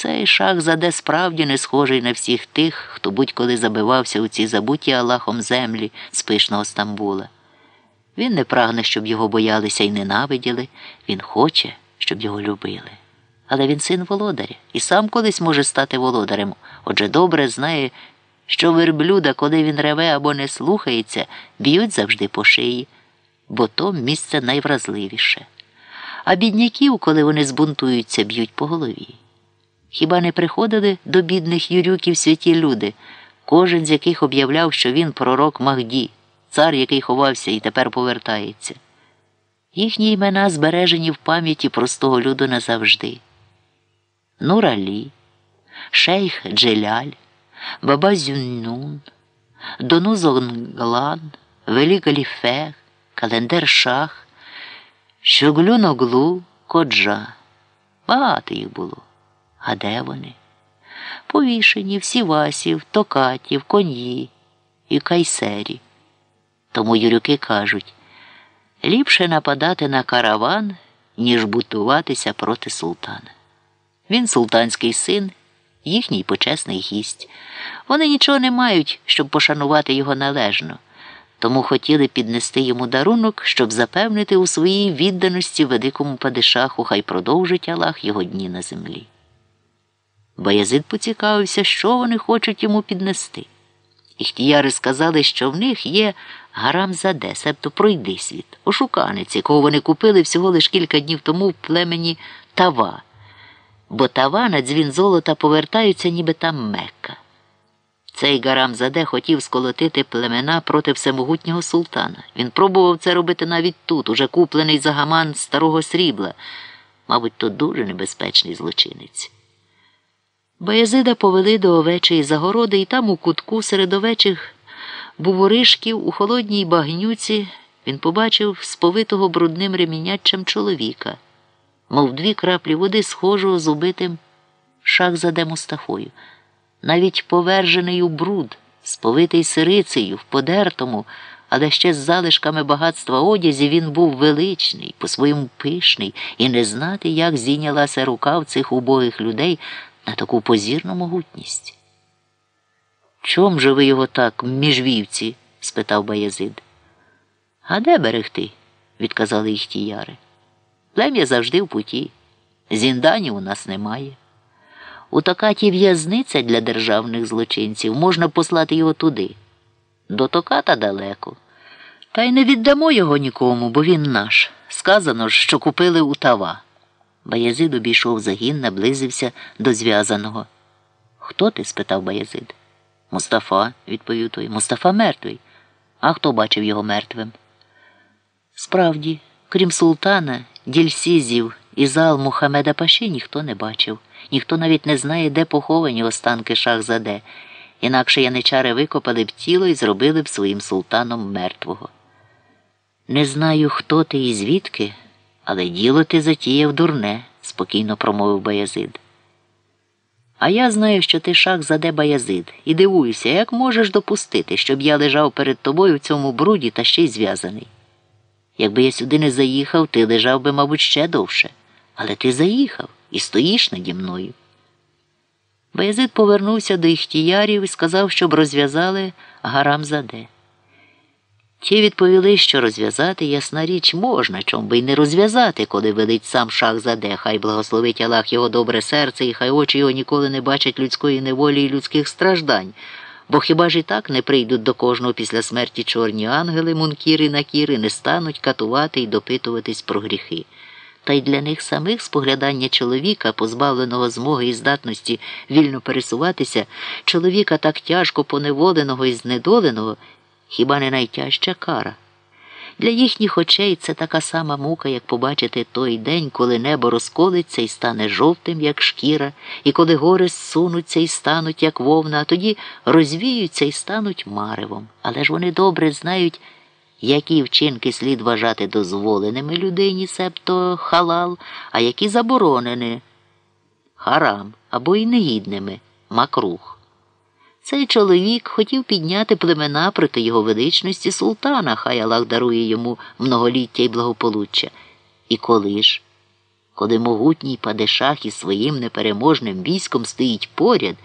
Цей шах заде справді не схожий на всіх тих, хто будь-коли забивався у ці забуті Аллахом землі з пишного Стамбула. Він не прагне, щоб його боялися і ненавиділи, він хоче, щоб його любили. Але він син володаря і сам колись може стати володарем, отже добре знає, що верблюда, коли він реве або не слухається, б'ють завжди по шиї, бо то місце найвразливіше. А бідняків, коли вони збунтуються, б'ють по голові. Хіба не приходили до бідних юрюків святі люди, кожен з яких об'являв, що він пророк Магді, цар, який ховався і тепер повертається. Їхні імена збережені в пам'яті простого люду назавжди. Нуралі, Шейх Джеляль, Баба Зюннун, Донузонглан, Велик Аліфех, Календер Шах, Щоглюноглу, Коджа. Багато їх було. А де вони? Повішені в Сівасі, в Токаті, і Кайсері. Тому юрюки кажуть ліпше нападати на караван, ніж бутуватися проти султана. Він султанський син, їхній почесний гість. Вони нічого не мають, щоб пошанувати його належно, тому хотіли піднести йому дарунок, щоб запевнити у своїй відданості великому падишаху, хай продовжить Аллах його дні на землі. Баязид поцікавився, що вони хочуть йому піднести. Іхтіяри сказали, що в них є гарам заде, себто пройди світ, ошуканець, якого вони купили всього лиш кілька днів тому в племені Тава, бо Тава на дзвін золота повертаються, ніби там Мекка. Цей гарам заде хотів сколотити племена проти всемогутнього султана. Він пробував це робити навіть тут, уже куплений за гаман старого срібла. Мабуть, то дуже небезпечний злочинець. Баязида повели до овечої загороди, і там у кутку серед овечих буворишків у холодній багнюці він побачив сповитого брудним ремінячем чоловіка, мов дві краплі води, схожого з убитим шахзаде Мустафою. Навіть повержений у бруд, сповитий сирицею, в подертому, але ще з залишками багатства одязі він був величний, по-своєму пишний, і не знати, як зійнялася рука в цих убогих людей на таку позірну могутність. Чом же ви його так, міжвівці? спитав Баязид. А де берегти? відказали їх тіяри. Плем'я завжди в путі. Зінданів у нас немає. У Токаті в'язниця для державних злочинців можна послати його туди. До Токата далеко. Та й не віддамо його нікому, бо він наш. Сказано ж, що купили у тава. Баязид обійшов загін, наблизився до зв'язаного. Хто ти? спитав Баязид. Мустафа, відповів той. Мустафа мертвий. А хто бачив його мертвим? Справді, крім султана, дільсізів і зал Мухамеда Паші ніхто не бачив, ніхто навіть не знає, де поховані останки шахзаде, інакше яничари викопали б тіло і зробили б своїм султаном мертвого. Не знаю, хто ти і звідки, але діло ти затіяв дурне, спокійно промовив Баязид. А я знаю, що ти шах заде Баязид, і дивуюся, як можеш допустити, щоб я лежав перед тобою в цьому бруді та ще й зв'язаний. Якби я сюди не заїхав, ти лежав би, мабуть, ще довше. Але ти заїхав і стоїш наді мною. Баязид повернувся до іхтіярів і сказав, щоб розв'язали гарам заде. Ті відповіли, що розв'язати, ясна річ, можна, чом би й не розв'язати, коли велить сам шах заде, хай благословить Аллах його добре серце, і хай очі його ніколи не бачать людської неволі і людських страждань. Бо хіба ж і так не прийдуть до кожного після смерті чорні ангели, мункіри накіри, не стануть катувати і допитуватись про гріхи. Та й для них самих споглядання чоловіка, позбавленого змоги і здатності вільно пересуватися, чоловіка так тяжко поневоленого і знедоленого, хіба не найтяжча кара. Для їхніх очей це така сама мука, як побачити той день, коли небо розколиться і стане жовтим, як шкіра, і коли гори зсунуться і стануть, як вовна, а тоді розвіються і стануть маревом. Але ж вони добре знають, які вчинки слід вважати дозволеними людині, себто халал, а які заборонені харам або й негідними макрух. Цей чоловік хотів підняти племена проти його величності султана, хай Аллах дарує йому многоліття і благополуччя. І коли ж? коли могутній падишах із своїм непереможним військом стоїть поряд